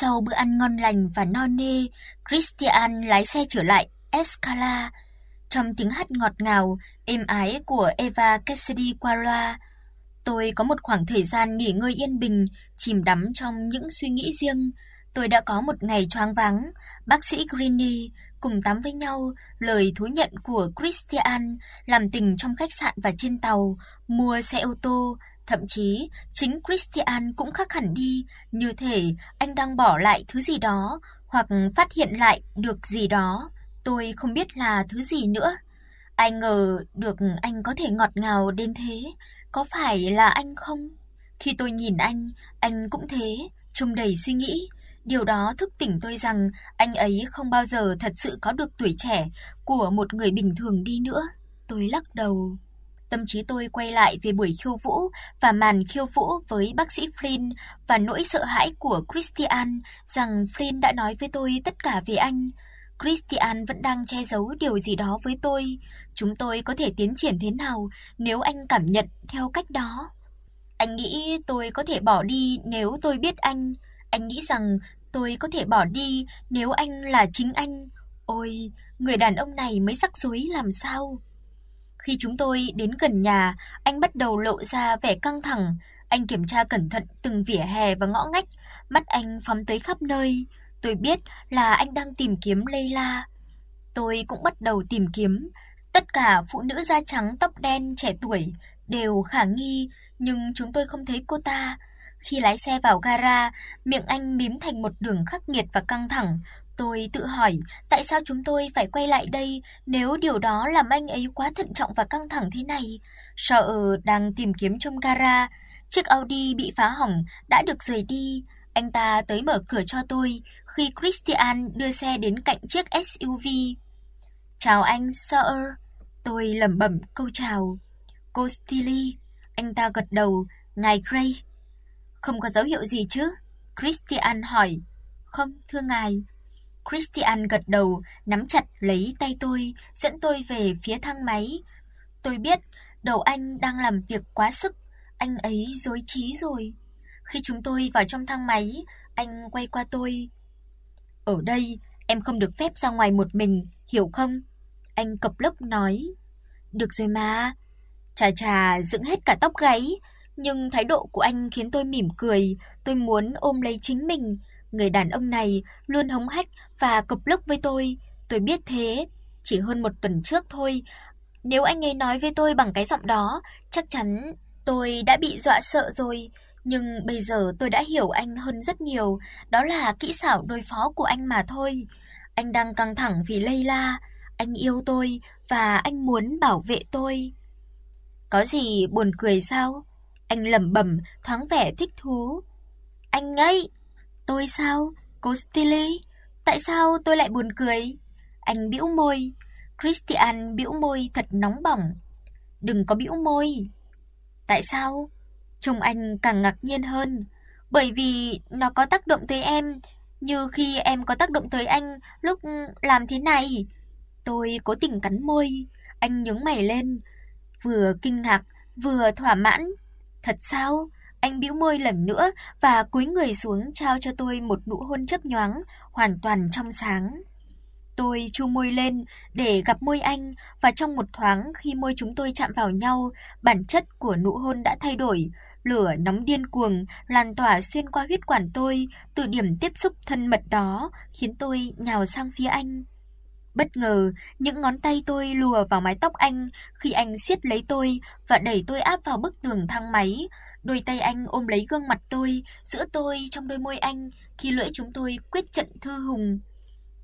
Sau bữa ăn ngon lành và no nê, Christian lái xe trở lại Escala. Trong tiếng hát ngọt ngào, êm ái của Eva Cassidy qua loa, tôi có một khoảng thời gian nghỉ ngơi yên bình, chìm đắm trong những suy nghĩ riêng. Tôi đã có một ngày choáng váng, bác sĩ Greeny cùng tắm với nhau, lời thú nhận của Christian, làm tình trong khách sạn và trên tàu, mua xe ô tô, thậm chí chính Christian cũng khác hẳn đi, như thể anh đang bỏ lại thứ gì đó hoặc phát hiện lại được gì đó, tôi không biết là thứ gì nữa. Ai ngờ được anh có thể ngọt ngào đến thế, có phải là anh không? Khi tôi nhìn anh, anh cũng thế, trông đầy suy nghĩ. Điều đó thức tỉnh tôi rằng anh ấy không bao giờ thật sự có được tuổi trẻ của một người bình thường đi nữa. Tôi lắc đầu. Tâm trí tôi quay lại về buổi khiêu vũ và màn khiêu vũ với bác sĩ Flynn và nỗi sợ hãi của Christian rằng Flynn đã nói với tôi tất cả về anh. Christian vẫn đang che giấu điều gì đó với tôi. Chúng tôi có thể tiến triển thế nào nếu anh cảm nhận theo cách đó? Anh nghĩ tôi có thể bỏ đi nếu tôi biết anh. Anh nghĩ rằng tôi có thể bỏ đi nếu anh là chính anh. Ôi, người đàn ông này mới rắc rối làm sao? Khi chúng tôi đến gần nhà, anh bắt đầu lộ ra vẻ căng thẳng, anh kiểm tra cẩn thận từng vỉa hè và ngõ ngách, mắt anh phóng tới khắp nơi. Tôi biết là anh đang tìm kiếm Leila. Tôi cũng bắt đầu tìm kiếm. Tất cả phụ nữ da trắng tóc đen trẻ tuổi đều khả nghi, nhưng chúng tôi không thấy cô ta. Khi lái xe vào gara, miệng anh mím thành một đường khắc nghiệt và căng thẳng. Tôi tự hỏi, tại sao chúng tôi phải quay lại đây nếu điều đó làm anh ấy quá thận trọng và căng thẳng thế này? Sợ ờ, đang tìm kiếm trong gara, chiếc Audi bị phá hỏng đã được rời đi. Anh ta tới mở cửa cho tôi khi Christian đưa xe đến cạnh chiếc SUV. "Chào anh, Sir." Tôi lẩm bẩm câu chào. "Cô Stilly." Anh ta gật đầu, "Ngài Gray." "Không có dấu hiệu gì chứ?" Christian hỏi. "Không, thưa ngài." Christian gật đầu, nắm chặt lấy tay tôi, dẫn tôi về phía thang máy. Tôi biết đầu anh đang làm việc quá sức, anh ấy rối trí rồi. Khi chúng tôi vào trong thang máy, anh quay qua tôi. "Ở đây em không được phép ra ngoài một mình, hiểu không?" Anh cộc lốc nói. "Được rồi mà." Chà chà dựng hết cả tóc gáy, nhưng thái độ của anh khiến tôi mỉm cười, tôi muốn ôm lấy chính mình. Người đàn ông này luôn hống hách và cộc lốc với tôi, tôi biết thế, chỉ hơn một tuần trước thôi. Nếu anh ấy nói với tôi bằng cái giọng đó, chắc chắn tôi đã bị dọa sợ rồi, nhưng bây giờ tôi đã hiểu anh hơn rất nhiều, đó là kỹ xảo đối phó của anh mà thôi. Anh đang căng thẳng vì Layla, anh yêu tôi và anh muốn bảo vệ tôi. Có gì buồn cười sao? Anh lẩm bẩm thoáng vẻ thích thú. Anh ấy, tôi sao? Cô Stilly, tại sao tôi lại buồn cười? Anh bĩu môi. Christian bĩu môi thật nóng bỏng. Đừng có bĩu môi. Tại sao? Trông anh càng ngạc nhiên hơn, bởi vì nó có tác động tới em, như khi em có tác động tới anh lúc làm thế này. Tôi cố tình cắn môi, anh nhướng mày lên, vừa kinh ngạc vừa thỏa mãn. Thật sao? Anh bĩu môi lần nữa và cúi người xuống trao cho tôi một nụ hôn chớp nhoáng, hoàn toàn trong sáng. Tôi chu môi lên để gặp môi anh và trong một thoáng khi môi chúng tôi chạm vào nhau, bản chất của nụ hôn đã thay đổi, lửa nóng điên cuồng lan tỏa xuyên qua huyết quản tôi, từ điểm tiếp xúc thân mật đó khiến tôi nhào sang phía anh. Bất ngờ, những ngón tay tôi lùa vào mái tóc anh khi anh siết lấy tôi và đẩy tôi áp vào bức tường thang máy. Đôi tay anh ôm lấy gương mặt tôi, giữa tôi trong đôi môi anh khi lưỡi chúng tôi quyết trận thư hùng.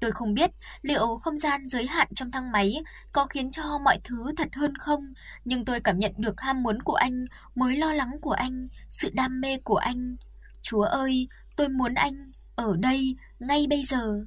Tôi không biết liệu không gian giới hạn trong thang máy có khiến cho mọi thứ thật hơn không, nhưng tôi cảm nhận được ham muốn của anh, mối lo lắng của anh, sự đam mê của anh. Chúa ơi, tôi muốn anh ở đây ngay bây giờ.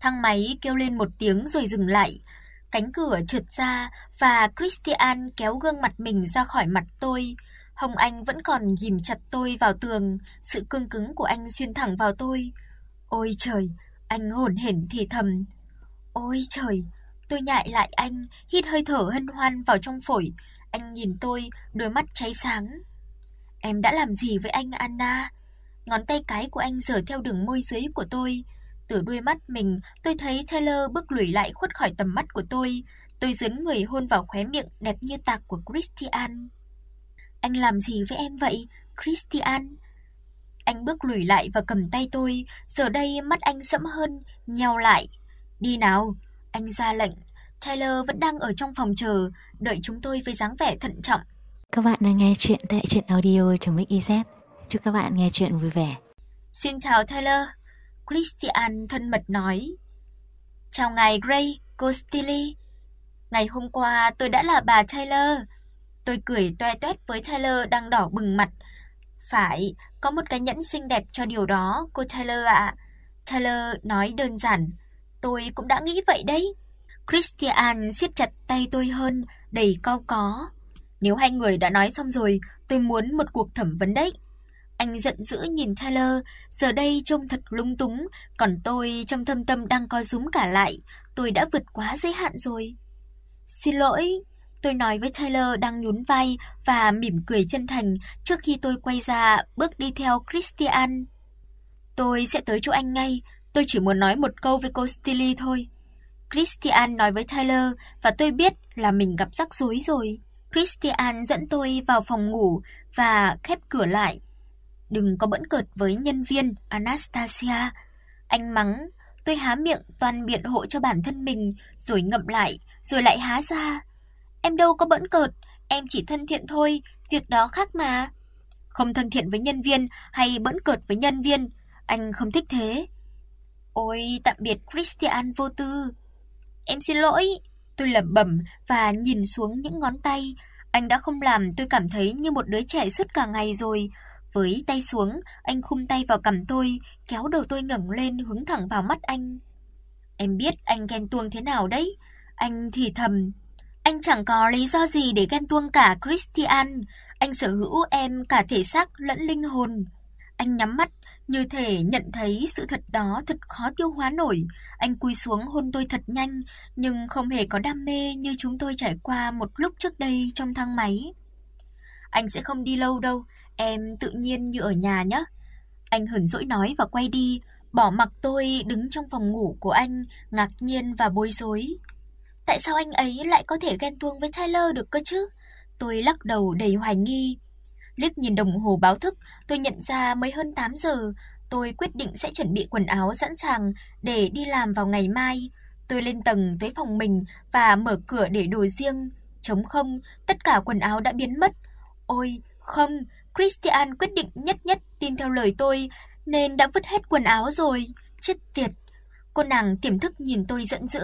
Thang máy kêu lên một tiếng rồi dừng lại. Cánh cửa trượt ra và Christian kéo gương mặt mình ra khỏi mặt tôi. Hồng Anh vẫn còn ghim chặt tôi vào tường, sự cương cứng của anh xuyên thẳng vào tôi. Ôi trời, anh hổn hển thì thầm. Ôi trời, tôi nhại lại anh, hít hơi thở hân hoan vào trong phổi. Anh nhìn tôi, đôi mắt cháy sáng. Em đã làm gì với anh Anna? Ngón tay cái của anh giở theo đường môi dưới của tôi. Từ đuôi mắt mình, tôi thấy Taylor bước lùi lại khuất khỏi tầm mắt của tôi. Tôi dấn người hôn vào khóe miệng đẹp như tạc của Christian. Anh làm gì với em vậy, Christian? Anh bước lùi lại và cầm tay tôi, giờ đây mắt anh sẫm hơn, nheo lại. "Đi nào." Anh ra lệnh. Taylor vẫn đang ở trong phòng chờ, đợi chúng tôi với dáng vẻ thận trọng. Các bạn đang nghe chuyện tại truyện audio.mix.iz. Chúc các bạn nghe chuyện vui vẻ. "Xin chào Taylor." Christian thân mật nói. "Chào ngài Gray, cô Stilly. Ngày hôm qua tôi đã là bà Taylor." Tôi cười toe toét với Taylor đang đỏ bừng mặt. "Phải, có một cái nhẫn xinh đẹp cho điều đó, cô Taylor ạ." Taylor nói đơn giản. "Tôi cũng đã nghĩ vậy đấy." Christian siết chặt tay tôi hơn, đầy cau có. "Nếu hai người đã nói xong rồi, tôi muốn một cuộc thẩm vấn đấy." Anh giận dữ nhìn Taylor, giờ đây trông thật lung túng, còn tôi trong thâm tâm đang co rúm cả lại, tôi đã vượt quá giới hạn rồi. "Xin lỗi." Tôi nói với Tyler đang nhún vai và mỉm cười chân thành trước khi tôi quay ra bước đi theo Christian. "Tôi sẽ tới chỗ anh ngay, tôi chỉ muốn nói một câu với cô Stilly thôi." Christian nói với Tyler và tôi biết là mình gặp rắc rối rồi. Christian dẫn tôi vào phòng ngủ và khép cửa lại. Đừng có bẫn cợt với nhân viên Anastasia. Anh mắng, tôi há miệng toàn biện hộ cho bản thân mình rồi ngậm lại, rồi lại há ra. Em đâu có bẩn cợt, em chỉ thân thiện thôi, việc đó khác mà. Không thân thiện với nhân viên hay bẩn cợt với nhân viên, anh không thích thế. Ôi, tạm biệt Christian vô tư. Em xin lỗi, tôi lẩm bẩm và nhìn xuống những ngón tay, anh đã không làm tôi cảm thấy như một đứa trẻ suốt cả ngày rồi. Với tay xuống, anh khum tay vào cằm tôi, kéo đầu tôi ngẩng lên hướng thẳng vào mắt anh. Em biết anh ghen tuông thế nào đấy, anh thì thầm. Anh chẳng có lý do gì để ghen tuông cả Christian, anh sở hữu em cả thể xác lẫn linh hồn. Anh nhắm mắt như thể nhận thấy sự thật đó thật khó tiêu hóa nổi, anh cúi xuống hôn tôi thật nhanh, nhưng không hề có đam mê như chúng tôi trải qua một lúc trước đây trong thang máy. Anh sẽ không đi lâu đâu, em tự nhiên như ở nhà nhé. Anh hờn dỗi nói và quay đi, bỏ mặc tôi đứng trong phòng ngủ của anh, ngạc nhiên và bối rối. Tại sao anh ấy lại có thể ghen tuông với Tyler được cơ chứ? Tôi lắc đầu đầy hoài nghi. Liếc nhìn đồng hồ báo thức, tôi nhận ra mới hơn 8 giờ, tôi quyết định sẽ chuẩn bị quần áo sẵn sàng để đi làm vào ngày mai. Tôi lên tầng tới phòng mình và mở cửa để đồ riêng, trống không, tất cả quần áo đã biến mất. Ôi, không, Christian quyết định nhất nhất tin theo lời tôi nên đã vứt hết quần áo rồi. Chết tiệt. Cô nàng tiềm thức nhìn tôi giận dữ,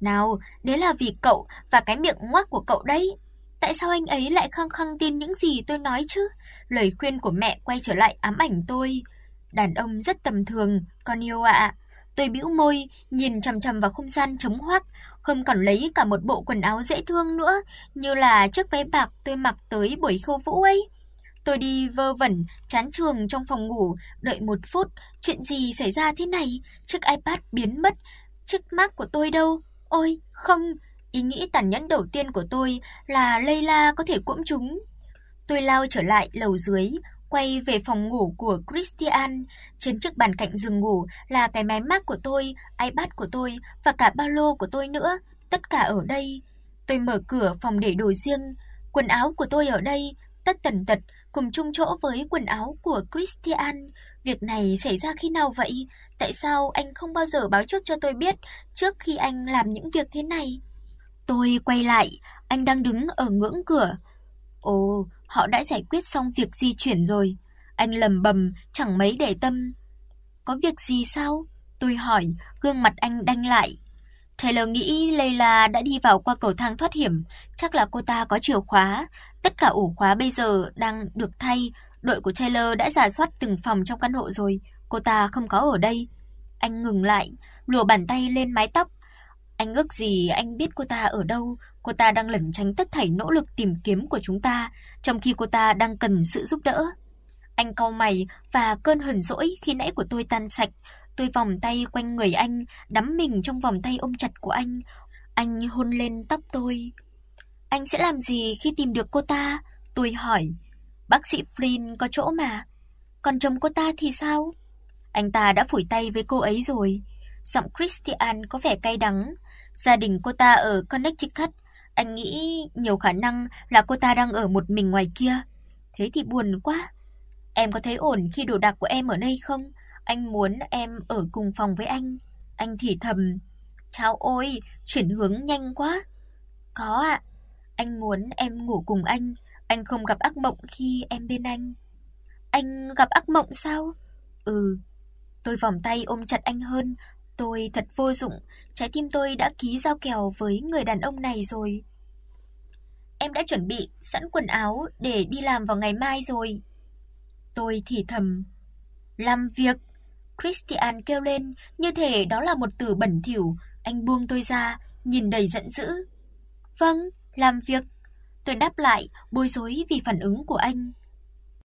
"Nào, đấy là vì cậu và cái miệng ngoác của cậu đấy." Tại sao anh ấy lại khăng khăng tin những gì tôi nói chứ? Lời khuyên của mẹ quay trở lại ám ảnh tôi. Đàn ông rất tầm thường, con yêu ạ. Tôi bĩu môi, nhìn chằm chằm vào không gian trống hoác, không còn lấy cả một bộ quần áo dễ thương nữa, như là chiếc váy bạc tôi mặc tới buổi khiêu vũ ấy. Tôi đi vơ vẩn chán trường trong phòng ngủ, đợi một phút, chuyện gì xảy ra thế này? Chiếc iPad biến mất, chiếc Mac của tôi đâu? Ôi, không, Ý nghĩ tàn nhẫn đầu tiên của tôi là Layla có thể cuỗm chúng. Tôi lao trở lại lầu dưới, quay về phòng ngủ của Christian, trên chiếc bàn cạnh giường ngủ là cái máy Mac của tôi, iPad của tôi và cả ba lô của tôi nữa, tất cả ở đây. Tôi mở cửa phòng để đồ riêng, quần áo của tôi ở đây, tất tần tật cùng chung chỗ với quần áo của Christian. Việc này xảy ra khi nào vậy? Tại sao anh không bao giờ báo trước cho tôi biết trước khi anh làm những việc thế này? Tôi quay lại, anh đang đứng ở ngưỡng cửa. Ồ, họ đã giải quyết xong việc di chuyển rồi. Anh lầm bầm, chẳng mấy để tâm. Có việc gì sao? Tôi hỏi, gương mặt anh đanh lại. Taylor nghĩ Layla đã đi vào qua cầu thang thoát hiểm, chắc là cô ta có chìa khóa. Tất cả ổ khóa bây giờ đang được thay, đội của Taylor đã rà soát từng phòng trong căn hộ rồi, cô ta không có ở đây. Anh ngừng lại, lùa bàn tay lên mái tóc, anh ước gì anh biết cô ta ở đâu, cô ta đang lẩn tránh tất thảy nỗ lực tìm kiếm của chúng ta, trong khi cô ta đang cần sự giúp đỡ. Anh cau mày và cơn hờn dỗi khi nãy của tôi tan sạch, tôi vòng tay quanh người anh, đắm mình trong vòng tay ôm chặt của anh. Anh hôn lên tóc tôi. Anh sẽ làm gì khi tìm được cô ta? Tôi hỏi. Bác sĩ Flynn có chỗ mà. Còn chồng cô ta thì sao? Anh ta đã phủi tay với cô ấy rồi. Giọng Christian có vẻ cay đắng. Gia đình cô ta ở Connecticut, anh nghĩ nhiều khả năng là cô ta đang ở một mình ngoài kia. Thế thì buồn quá. Em có thấy ổn khi đồ đạc của em ở đây không? Anh muốn em ở cùng phòng với anh." Anh thì thầm. "Chao ôi, chuyển hướng nhanh quá." "Có ạ. Anh muốn em ngủ cùng anh, anh không gặp ác mộng khi em bên anh." "Anh gặp ác mộng sao?" "Ừ." Tôi vòng tay ôm chặt anh hơn, tôi thật vô dụng, trái tim tôi đã ký giao kèo với người đàn ông này rồi. Em đã chuẩn bị sẵn quần áo để đi làm vào ngày mai rồi. Tôi thì thầm, "Làm việc?" Christian kêu lên, như thể đó là một từ bẩn thỉu, anh buông tôi ra, nhìn đầy giận dữ. "Vâng, làm việc." Tôi đáp lại, bối rối vì phản ứng của anh.